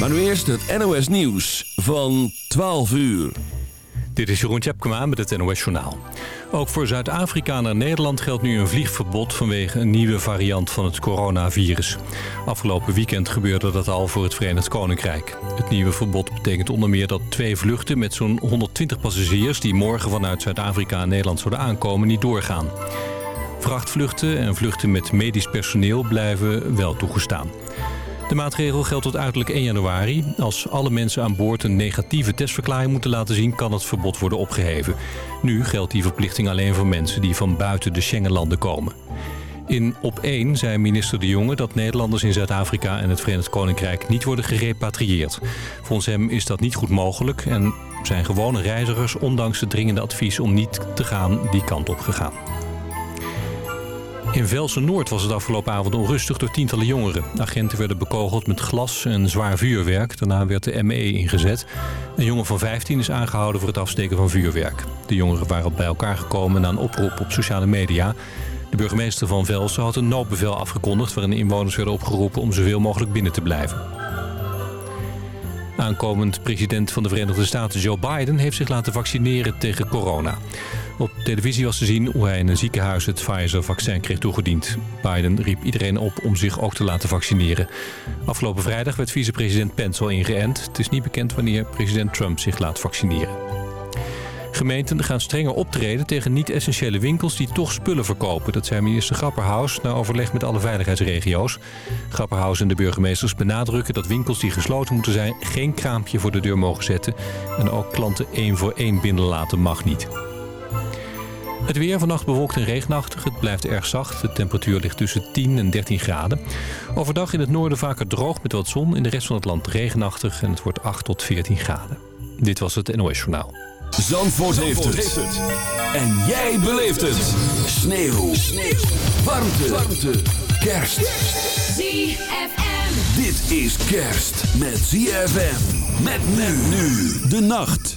Maar nu eerst het NOS Nieuws van 12 uur. Dit is Jeroen Tjepkema met het NOS Journaal. Ook voor Zuid-Afrika naar Nederland geldt nu een vliegverbod... vanwege een nieuwe variant van het coronavirus. Afgelopen weekend gebeurde dat al voor het Verenigd Koninkrijk. Het nieuwe verbod betekent onder meer dat twee vluchten... met zo'n 120 passagiers die morgen vanuit Zuid-Afrika en Nederland zouden aankomen... niet doorgaan. Vrachtvluchten en vluchten met medisch personeel blijven wel toegestaan. De maatregel geldt tot uiterlijk 1 januari. Als alle mensen aan boord een negatieve testverklaring moeten laten zien... kan het verbod worden opgeheven. Nu geldt die verplichting alleen voor mensen die van buiten de Schengenlanden komen. In Op 1 zei minister De Jonge dat Nederlanders in Zuid-Afrika en het Verenigd Koninkrijk niet worden gerepatrieerd. Volgens hem is dat niet goed mogelijk en zijn gewone reizigers ondanks het dringende advies om niet te gaan die kant op gegaan. In Velsen-Noord was het afgelopen avond onrustig door tientallen jongeren. Agenten werden bekogeld met glas en zwaar vuurwerk. Daarna werd de ME ingezet. Een jongen van 15 is aangehouden voor het afsteken van vuurwerk. De jongeren waren bij elkaar gekomen na een oproep op sociale media. De burgemeester van Velsen had een noodbevel afgekondigd... waarin inwoners werden opgeroepen om zoveel mogelijk binnen te blijven. Aankomend president van de Verenigde Staten Joe Biden heeft zich laten vaccineren tegen corona. Op televisie was te zien hoe hij in een ziekenhuis het Pfizer-vaccin kreeg toegediend. Biden riep iedereen op om zich ook te laten vaccineren. Afgelopen vrijdag werd vicepresident Pence al ingeënt. Het is niet bekend wanneer president Trump zich laat vaccineren. Gemeenten gaan strenger optreden tegen niet-essentiële winkels die toch spullen verkopen. Dat zei minister Grapperhaus na overleg met alle veiligheidsregio's. Grapperhaus en de burgemeesters benadrukken dat winkels die gesloten moeten zijn... geen kraampje voor de deur mogen zetten. En ook klanten één voor één binnenlaten mag niet. Het weer vannacht bewolkt en regenachtig. Het blijft erg zacht. De temperatuur ligt tussen 10 en 13 graden. Overdag in het noorden vaker droog met wat zon. In de rest van het land regenachtig en het wordt 8 tot 14 graden. Dit was het NOS Journaal. Zandvoort, heeft, het. En jij beleeft het. Sneeuw. Sneeuw. Warmte. Warmte. Kerst. ZFM. Dit is kerst met ZFM. Met men nu de nacht.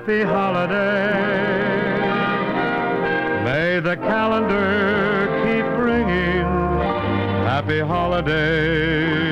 happy holiday. May the calendar keep ringing happy holiday.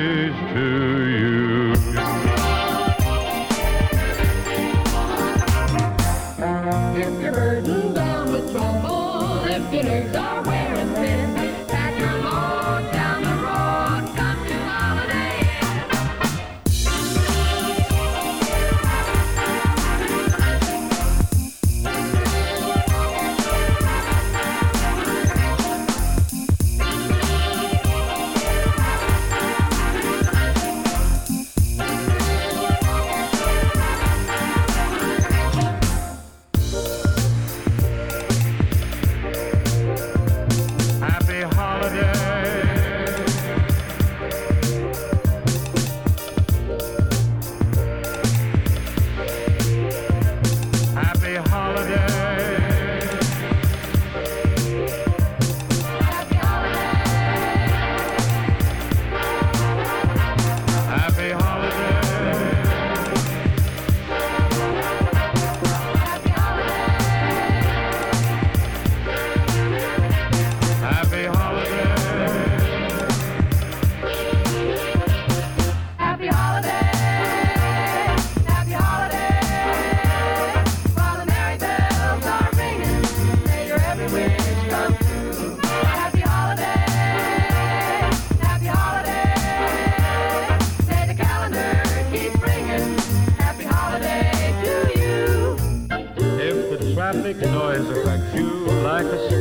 like a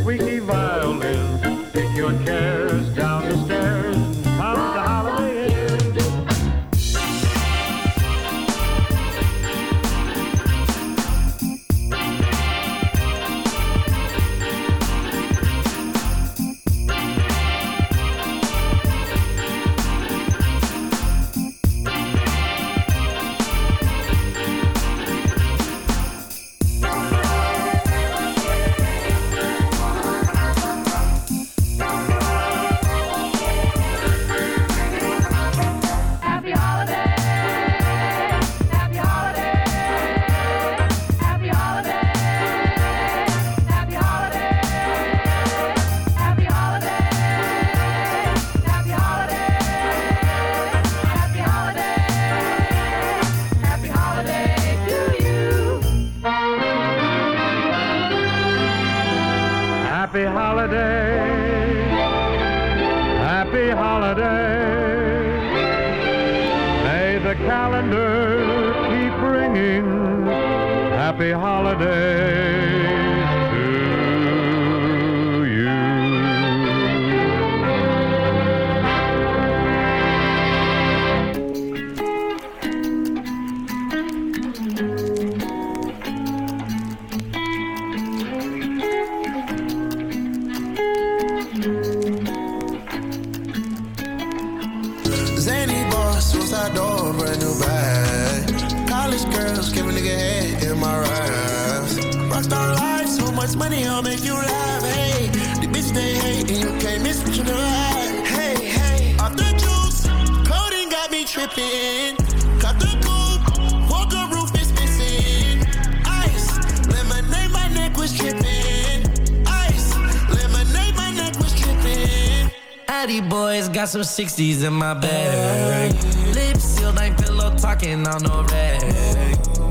Cut the coupe, walker roof is missing. Ice, lemonade, my neck was. Ice, lemonade, my neck was. Addy boys got some 60s in my bag. Lips sealed, ain't pillow talking on no rag.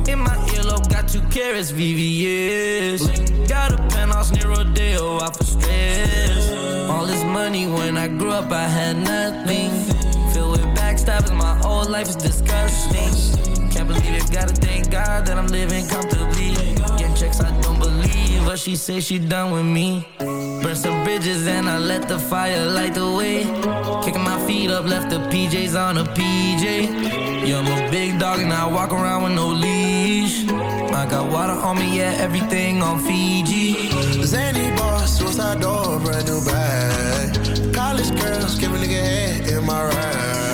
In my earlobe, got two carrots, VVS. Got a penthouse near Rodeo, out for stress. All this money when I grew up, I had nothing. Filled my whole life is disgusting. Can't believe it, gotta thank God that I'm living comfortably. Getting checks, I don't believe, but she say she done with me. Burn some bridges and I let the fire light the way. Kicking my feet up, left the PJs on a PJ. Yeah, I'm a big dog and I walk around with no leash. I got water on me, yeah, everything on Fiji. Zany boss, suicide door, brand new bag. College girls, give a nigga head in my raps.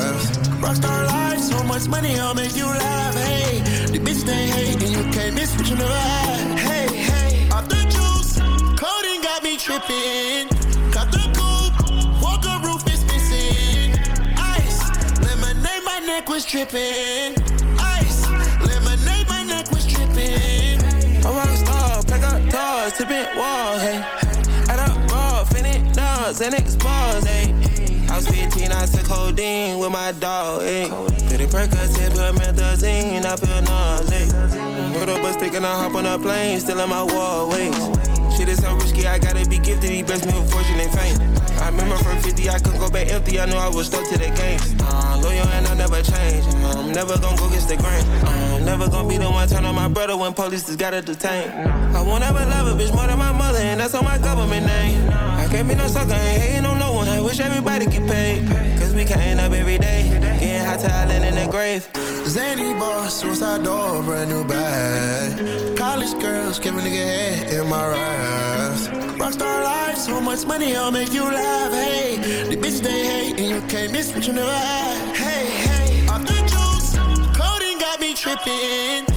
Rockstar life, so much money, I'll make you laugh. Hey, the bitch they hate, and you can't miss what you never had. Hey, hey, off the juice, coding got me tripping. Cut the coupe, walker roof is missing. Ice, lemonade, my neck was tripping. Ice, lemonade, my neck was tripping. A rock star, pack up doors, tipping walls, hey. Add up raw, finish dogs, and expose, hey. I was 15, I took codeine with my dog, hey. Pretty Percocet, put methazine, I feel nauseous. Put up a stick and I hop on a plane, still in my wall, wait. Shit is so risky, I gotta be gifted, he blessed me with fortune and fame. I remember from 50, I couldn't go back empty, I knew I was stuck to the game. Uh, loyal and I never change, I'm never gonna go against the grain. Uh, I'm never gonna be the one turn on my brother when police just gotta detain. I won't ever love a bitch more than my mother, and that's on my government name. I can't be no sucker, ain't hating no wish everybody get paid. Cause we counting up every day, getting hot talent in the grave. Zany boss, suicide door, brand new bag. College girls, give a nigga head in my raps. Rockstar life, so much money, I'll make you laugh. Hey, the bitch they hate, and you can't miss what you never had. Hey, hey, off the juice, coding got me tripping.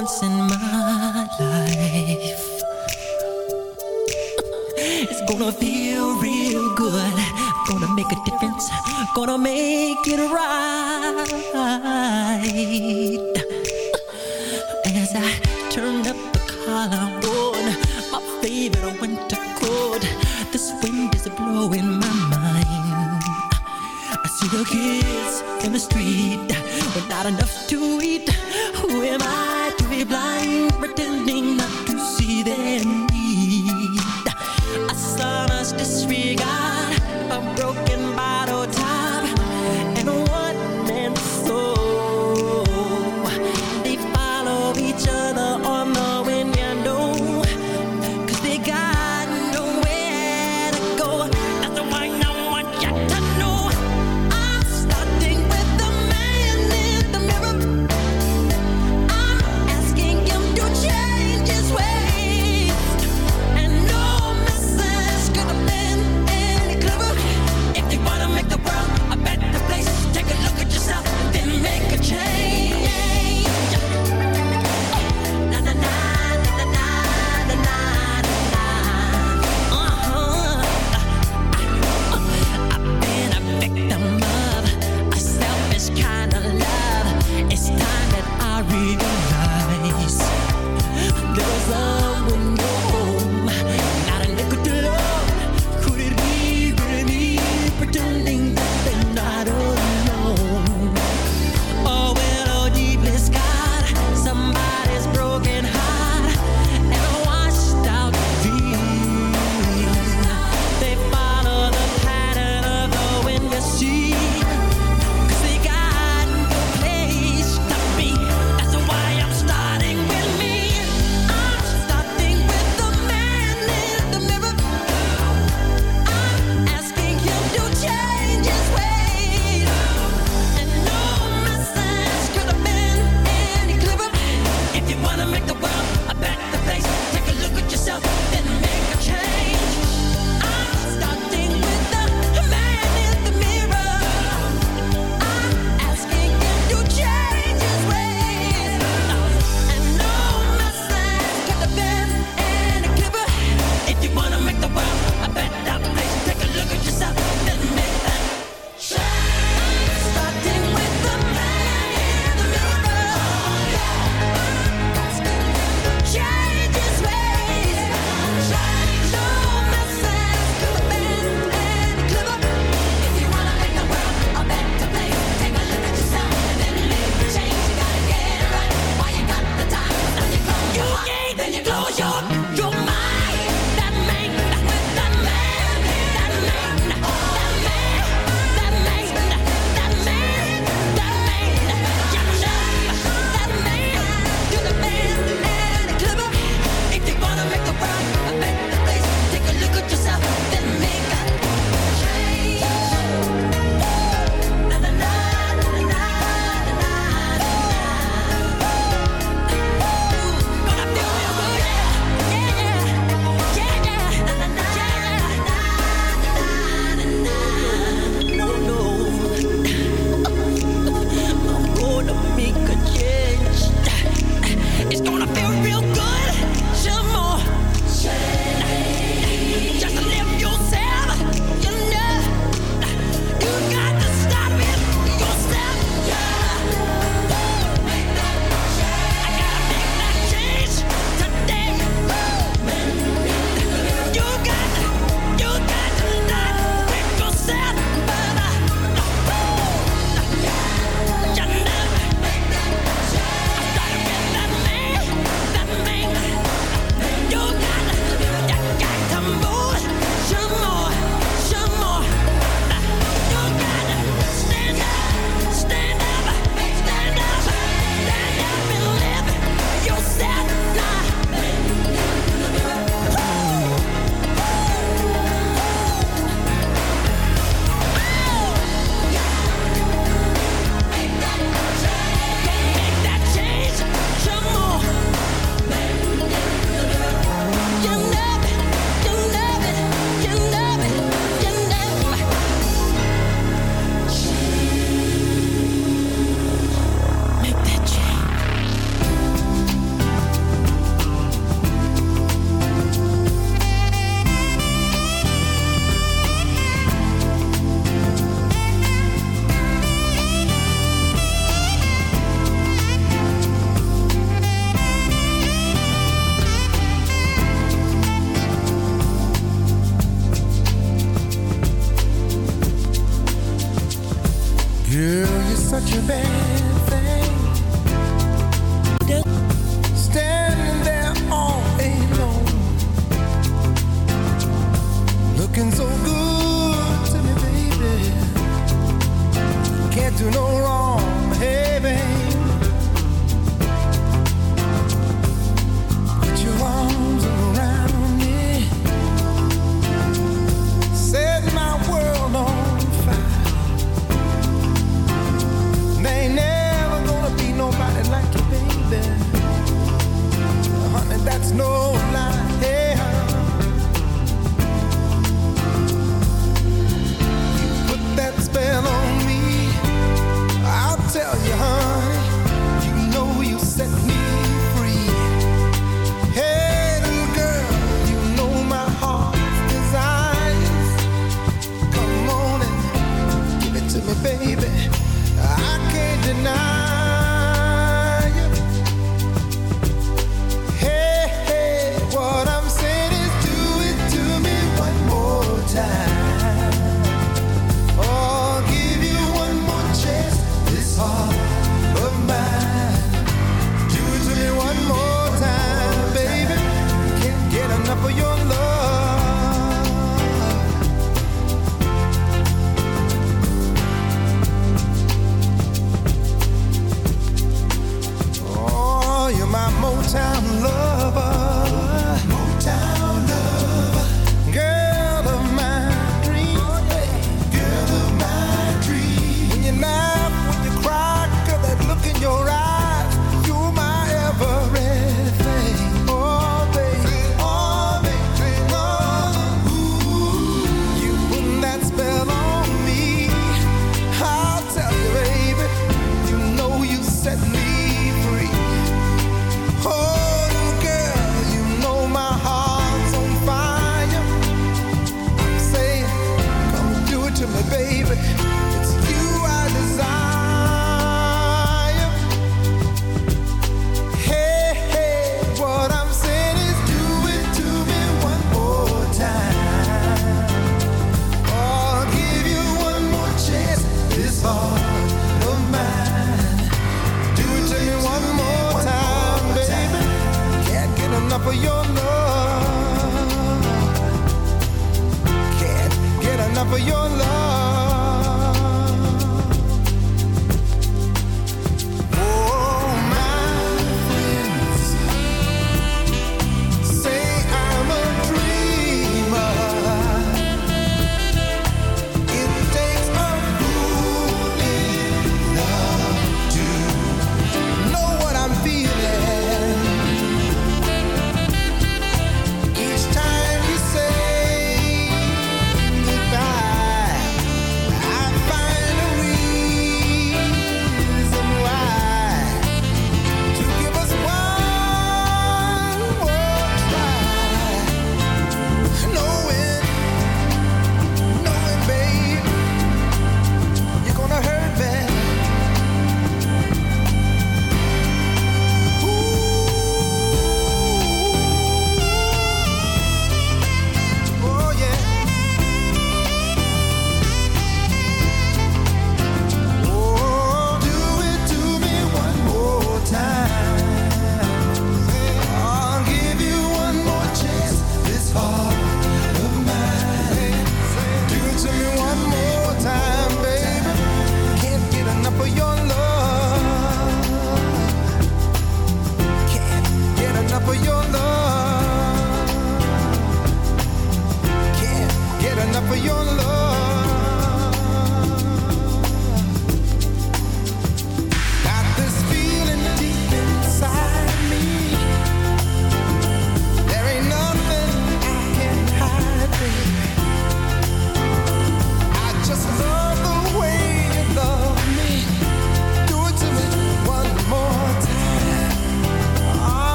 Once in my life. It's gonna feel real good. Gonna make a difference. Gonna make it right.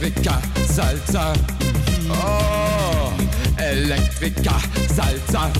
Electrica, salsa. Oh, Electrica, salsa.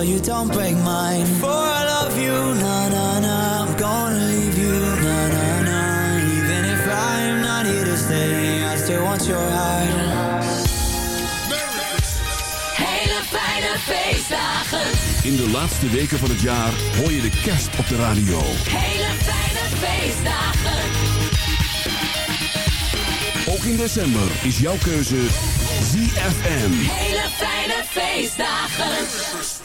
So you don't break mine. Before I love you, na na na. I'm gonna leave you, na na na. Even if I'm not here to stay, I still want your heart. Hele fijne feestdagen. In de laatste weken van het jaar hoor je de kerst op de radio. Hele fijne feestdagen. Ook in december is jouw keuze ZFM. Hele fijne feestdagen.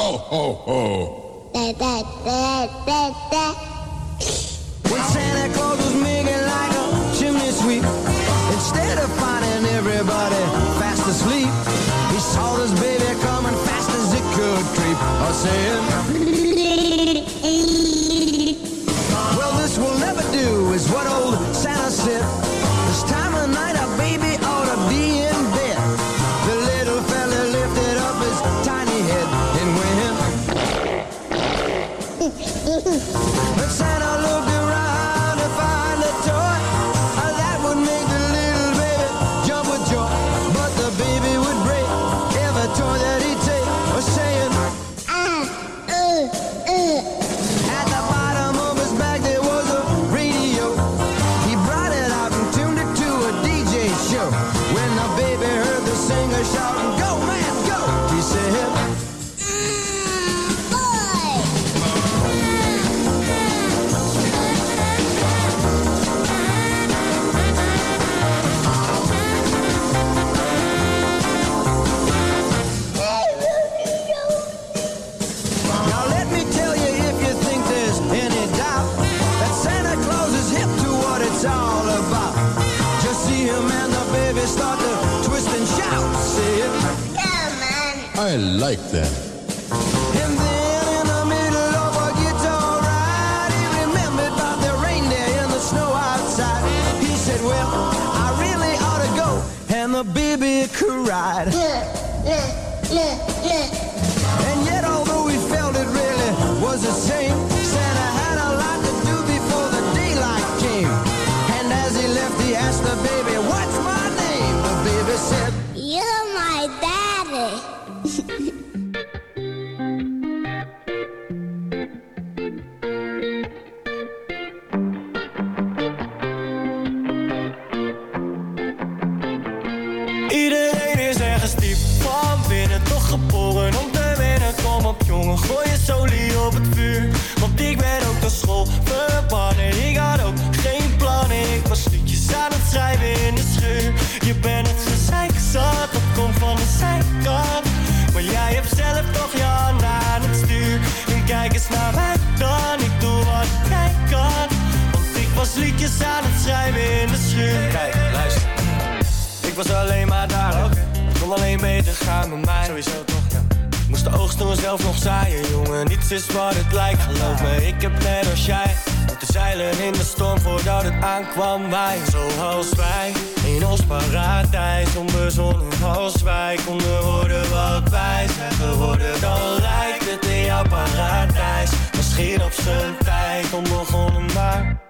Ho, ho, ho. When Santa Claus was making like a chimney sweep, instead of finding everybody fast asleep, he saw this baby coming fast as it could creep. I said, liedjes aan het schrijven in de schuur. Kijk, luister. Ik was alleen maar daar ook. Kon alleen beter gaan met mij. Sowieso toch, ja. Moest de oogst door zelf nog zaaien, jongen. Niets is wat het lijkt, geloof me. Ik heb net als jij moeten zeilen in de storm voordat het aankwam. Wij, zoals wij, in ons paradijs. Onbezonnen als wij konden worden wat wij zijn geworden. Dan lijkt het in jouw paradijs. Misschien op zijn tijd onbegonnen, maar...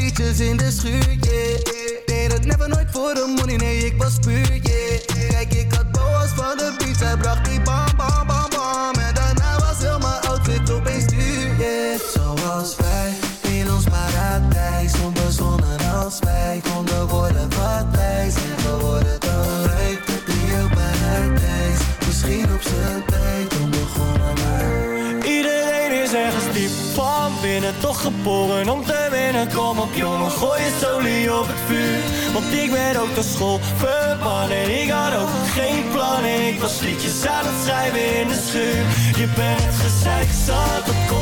liedjes in de schuur, yeah. Deed het never nooit voor de money, nee, ik was puur, yeah. Kijk, ik had boas van de beats, hij bracht die bam, bam, bam, bam. En daarna was heel mijn outfit opeens duur, yeah. Zoals wij, in ons paradijs, onbezonnen als wij. Konden worden wat binnen, toch geboren om te winnen. Kom op jongen, gooi je solie op het vuur. Want ik ben ook naar school verbannen. Ik had ook geen plannen, ik was liedjes aan het schrijven in de schuur. Je bent gezeik zat, komt